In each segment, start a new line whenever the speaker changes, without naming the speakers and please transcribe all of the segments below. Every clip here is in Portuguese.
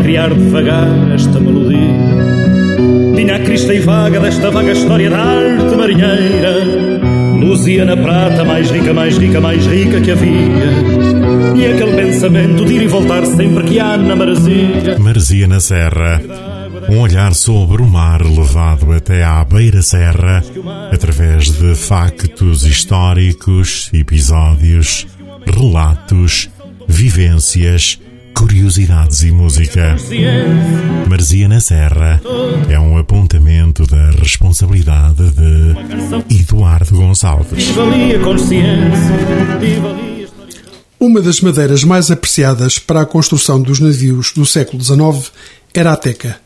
criar devagar esta melodia. Tinha a crista e vaga desta vaga história da arte marinheira. Luzia na prata, mais rica, mais rica, mais rica que havia. E aquele pensamento de ir e voltar sempre que há na maresia.
Maresia na Serra um olhar sobre o mar levado até à beira-serra através de factos históricos, episódios, relatos, vivências, curiosidades e música. Marzia na Serra é um apontamento da responsabilidade de Eduardo Gonçalves.
Uma das madeiras mais apreciadas para a construção dos navios do século XIX era a teca.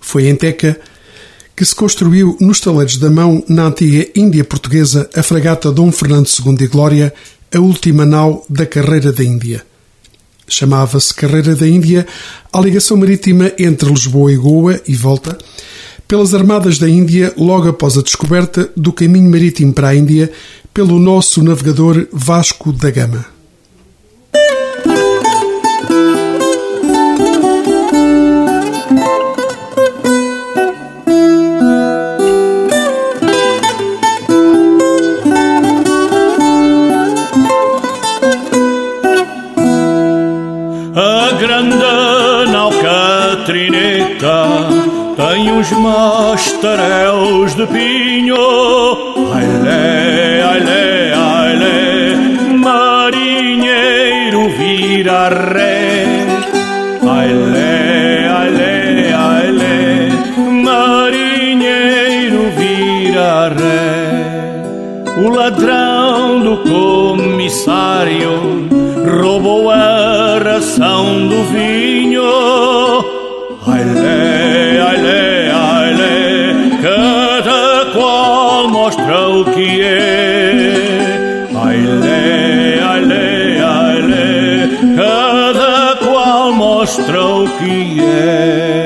Foi em Teca que se construiu nos taleiros da mão, na antiga Índia Portuguesa, a fragata Dom Fernando II de Glória, a última nau da Carreira da Índia. Chamava-se Carreira da Índia a ligação marítima entre Lisboa e Goa e volta, pelas armadas da Índia logo após a descoberta do caminho marítimo para a Índia pelo nosso navegador Vasco da Gama.
Os mastaréus de pinho. Aile, aile, aile, marinheiro vira ré. Aile, aile, aile, marinheiro vira ré. O ladrão do comissário roubou a ração do vinho. Aile, aile, mostra o que é. Aile, aile, aile, cada qual mostra o que é.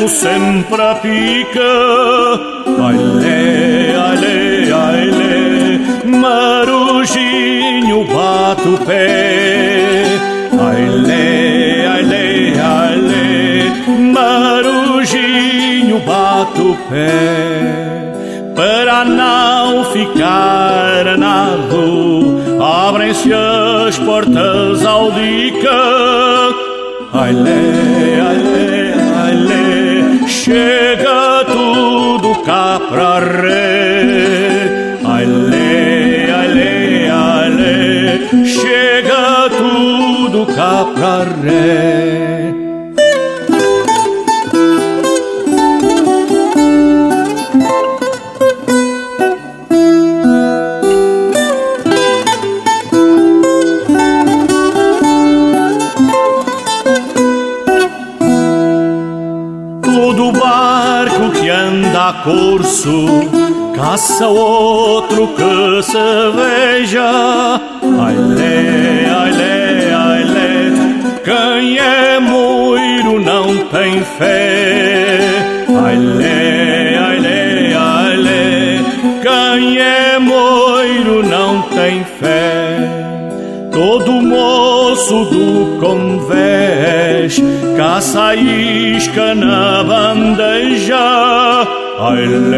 Ferro sempre a pica. Aile, aile, aile, marujinho bate o pé. Aile, aile, aile, marujinho bate o pé. Para não ficar nado, abrem-se as portas ao dica aile, aile, chega tudo cá pra ré. Aile, aile, aile, chega tudo cá pra ré. Curso, caça outro que se veja. Aile, aile, aile, quem é moiro não tem fé. Aile, aile, aile, quem é moiro não tem fé. Todo moço do convés caça a isca na bandeja Aile,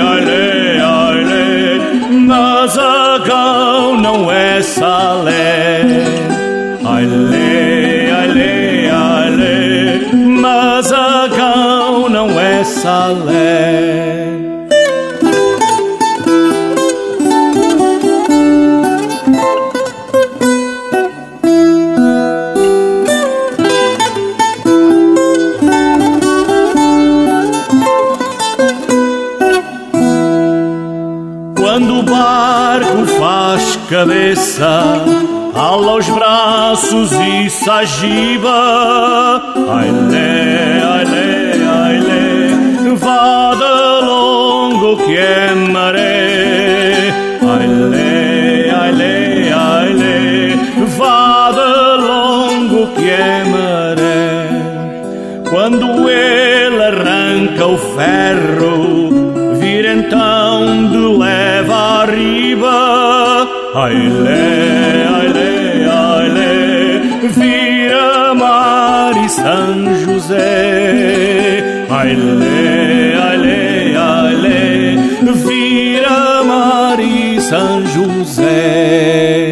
aile, aile, Mazagão não é salé. Aile, aile, aile, Mazagão não é salé. Sagiva. Aile, aile, aile, longo que é maré. Ai, lê, ai, lê, ai, lê, vá de longo que é. Quando ele arranca o ferro, vira então de leva arriba. Ai, lê, ai, lê, ai, lê, vira mar e São José. Ai, lê, ai, lê, ai, lê, vira mar e São José.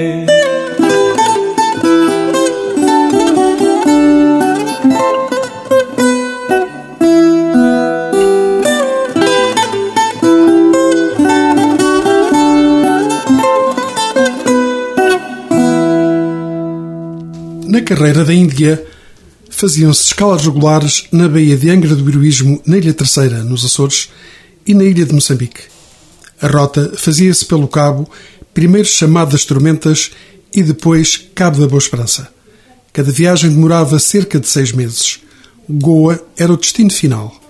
Carreira da Índia, faziam-se escalas regulares na Baía de Angra do Heroísmo, na Ilha Terceira, nos Açores, e na Ilha de Moçambique. A rota fazia-se pelo Cabo, primeiro chamado das Tormentas e depois Cabo da Boa Esperança. Cada viagem demorava cerca de seis meses. Goa era o destino final.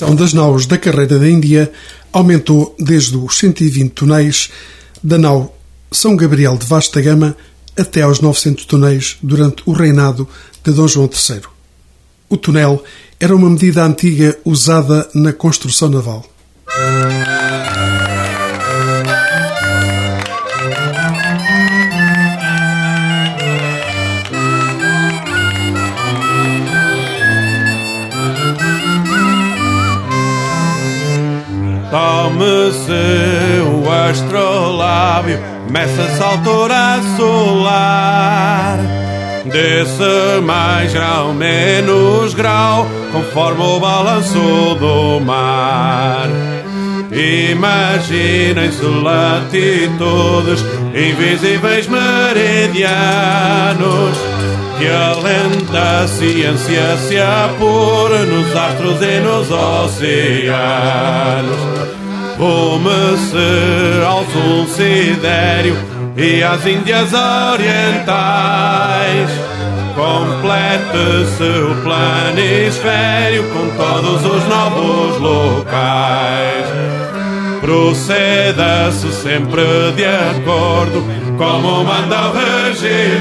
Dimensão das naus da carreira da Índia aumentou desde os 120 tonéis da nau São Gabriel de vasta gama até aos 900 tonéis durante o reinado de Dom João III. O túnel era uma medida antiga usada na construção naval.
Tome seu astrolábio, meça-se altura solar. Desce mais grau, menos grau, conforme o balanço do mar. Imaginem-se latitudes, invisíveis meridianos, que além da ciência se apura nos astros e nos oceanos. Rume-se ao sul sidéreo e às Índias Orientais. Complete-se o planisfério com todos os novos locais. Proceda-se sempre de acordo como manda o regimento,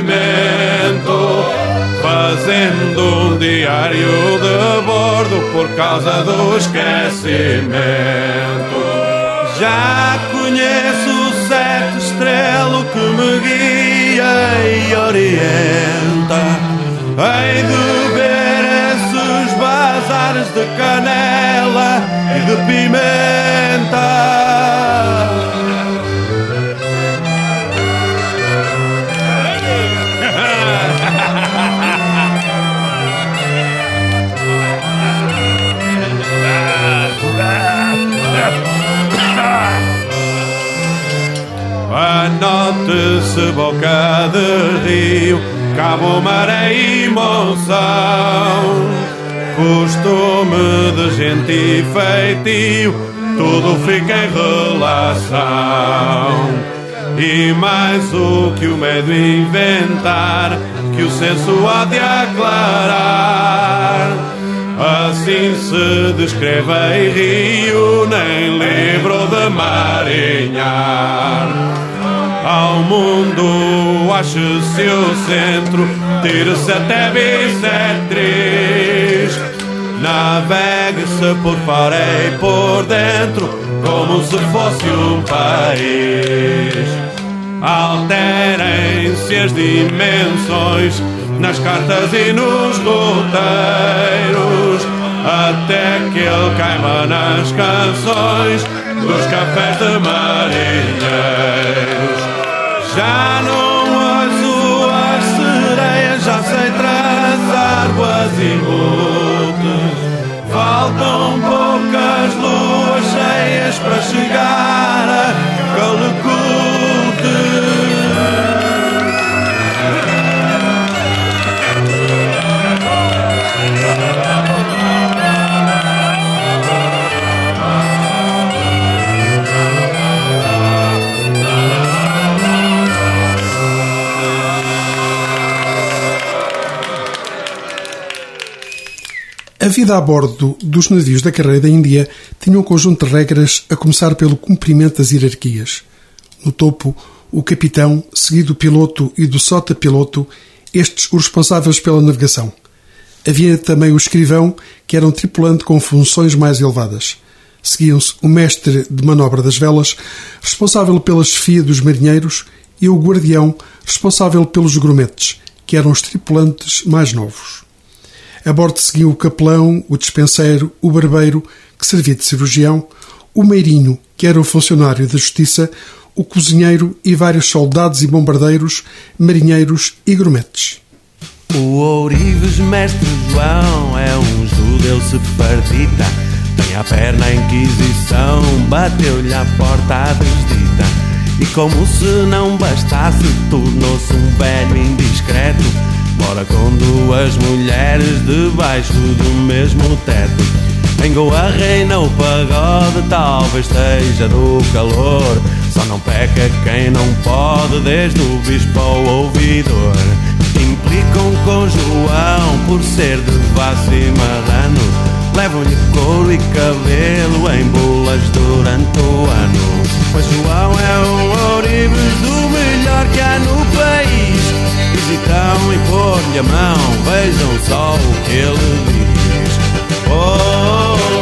fazendo um diário de bordo por causa do esquecimento. Já conheço o sete estrelo que me guia e orienta. De canela e de pimenta. Anote-se boca de rio, cabo, maré e monção. Costume de gente e feitio, tudo fica em relação. E mais o que o medo inventar, que o senso há de aclarar. Assim se descreve em rio, nem livro de marinhar. Ao mundo ache-se o centro, tire-se até bissetriz. Navegue-se por fora e por dentro, como se fosse um país. Alterem-se as dimensões nas cartas e nos roteiros, até que ele caima nas canções dos cafés de marinheiros. Já não as sereias, já sei traz águas e montes. Faltam poucas luas cheias para chegar A
vida a bordo dos navios da carreira da Índia tinha um conjunto de regras, a começar pelo cumprimento das hierarquias. No topo, o capitão, seguido do piloto e do sota-piloto, estes os responsáveis pela navegação. Havia também o escrivão, que era um tripulante com funções mais elevadas. Seguiam-se o mestre de manobra das velas, responsável pela chefia dos marinheiros, e o guardião, responsável pelos grumetes, que eram os tripulantes mais novos. A bordo seguiam o capelão, o despenseiro, o barbeiro, que servia de cirurgião, o meirinho, que era o funcionário da justiça, o cozinheiro e vários soldados e bombardeiros, marinheiros e grumetes.
O ourives mestre João é um judeu sefardita Tem a perna Inquisição, bateu-lhe a porta à E como se não bastasse, tornou-se um velho indiscreto. Mora com duas mulheres debaixo do mesmo teto. Em Goa reina o pagode, talvez seja do calor. Só não peca quem não pode, desde o bispo ao ouvidor. Implicam com João por ser de vaso e marrano
levam-lhe couro e cabelo em bolas durante o ano. Mas João é um ourives do melhor que há no país. Visitam e pôr-lhe a mão, vejam só o que ele diz. Oh, oh, oh,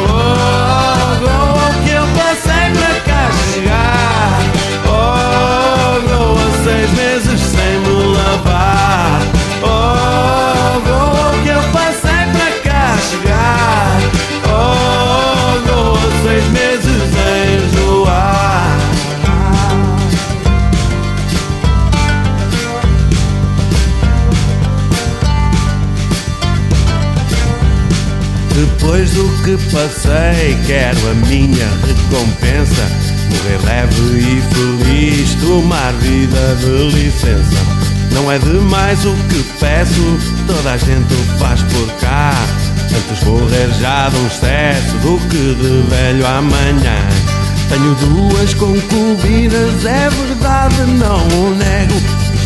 passei, quero a minha recompensa. Morrer leve e feliz, tomar vida de licença. Não é demais o que peço, toda a gente o faz por cá. Antes morrer já de um excesso do que de velho amanhã. Tenho duas concubinas, é verdade, não o nego.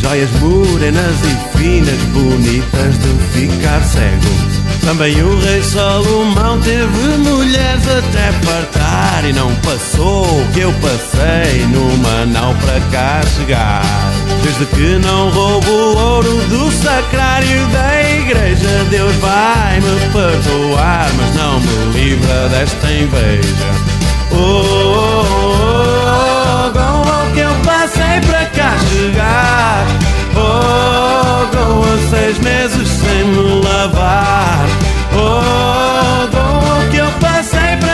Joias morenas e finas, bonitas de ficar cego. Também o rei Salomão teve mulheres até fartar E não passou o que eu passei numa nau para cá chegar. Desde que não roubo o ouro do sacrário da igreja Deus vai me perdoar, mas não me livra desta inveja. Oh, oh, oh, oh com o que eu passei para cá chegar Oh, há seis meses sem me lavar. Oh, com o que eu passei para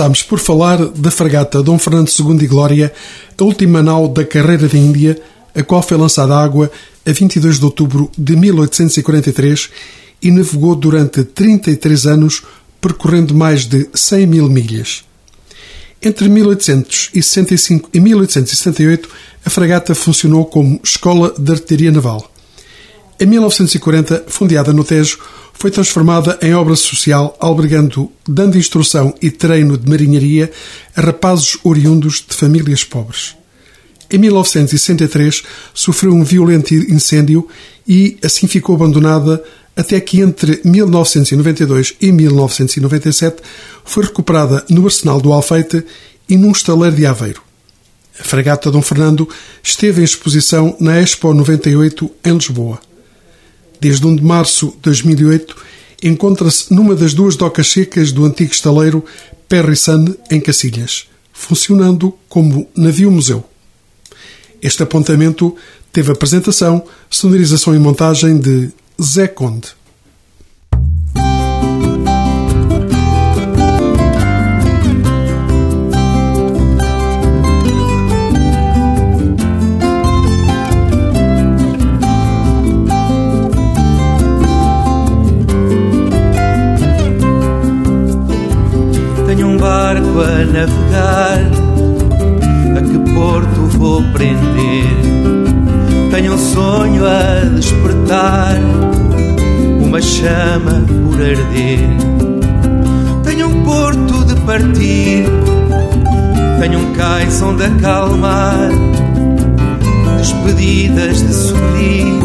Começámos por falar da fragata Dom Fernando II e Glória, a última nau da carreira da Índia, a qual foi lançada à água a 22 de outubro de 1843 e navegou durante 33 anos, percorrendo mais de 100 mil milhas. Entre 1865 e 1878, a fragata funcionou como escola de artilharia naval. Em 1940, fundeada no Tejo, foi transformada em obra social, albergando, dando instrução e treino de marinharia a rapazes oriundos de famílias pobres. Em 1963, sofreu um violento incêndio e assim ficou abandonada até que entre 1992 e 1997 foi recuperada no Arsenal do Alfeite e num estaleiro de Aveiro. A fragata Dom Fernando esteve em exposição na Expo 98 em Lisboa. Desde 1 de março de 2008, encontra-se numa das duas docas secas do antigo estaleiro Perry-Sun, em Cacilhas, funcionando como navio-museu. Este apontamento teve apresentação, sonorização e montagem de Zé Conde.
Barco a navegar, a que porto vou prender? Tenho um sonho a despertar, uma chama por arder. Tenho um porto de partir, tenho um cais onde acalmar, despedidas de sorrir,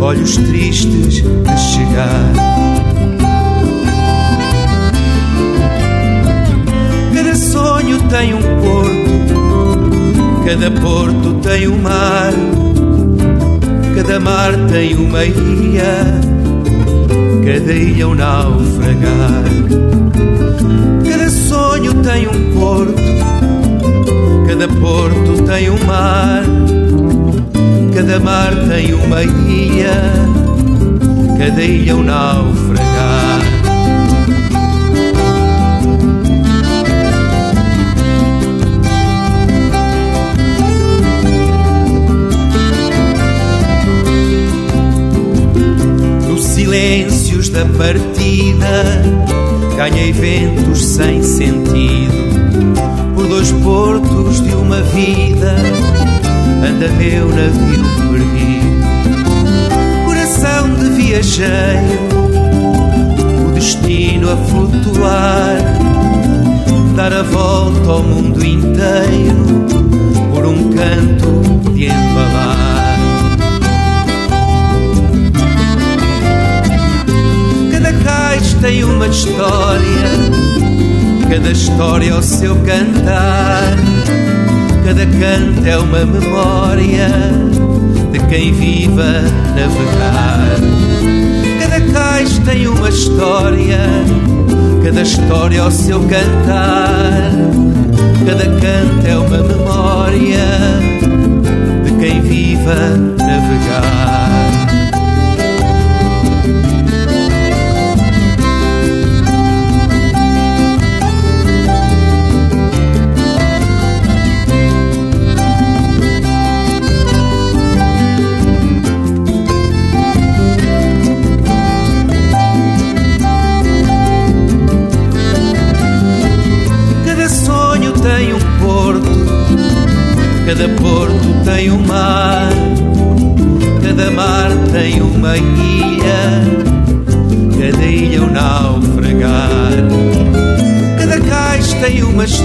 olhos tristes de chegar. Tem um porto, cada porto tem um mar, cada mar tem uma ilha, cada ilha um naufragar. Cada sonho tem um porto, cada porto tem um mar, cada mar tem uma ilha, cada ilha um naufragar. Partida, ganhei ventos sem sentido, por dois portos de uma vida, anda meu navio perdido. Coração de viajeiro, o destino a flutuar, dar a volta ao mundo inteiro, por um canto de embalar. Tem uma história, cada história ao seu cantar, cada canto é uma memória de quem viva navegar. Cada cais tem uma história, cada história ao seu cantar, cada canto é uma memória de quem viva navegar.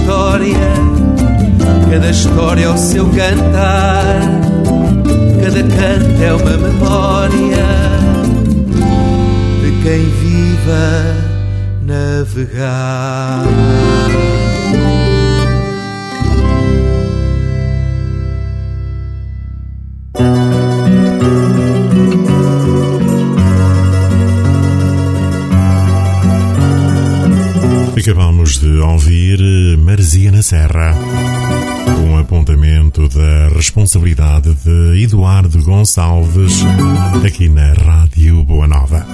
História, cada história ao seu cantar, cada canto é uma memória de quem viva navegar.
Acabamos de ouvir Serra, um apontamento da responsabilidade de Eduardo Gonçalves, aqui na Rádio Boa Nova.